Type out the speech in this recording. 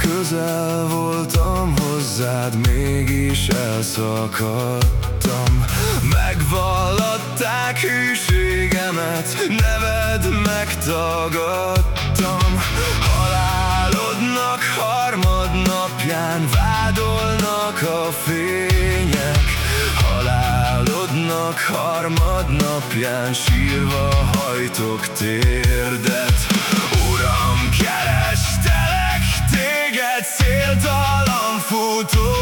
közel voltam hozzád, mégis elszakadtam. Megvallatták hűségemet, neved megtagadtam. Halálodnak harmadnapján vádolnak a fények. Halálodnak harmadnapján sírva hajtok térdet auto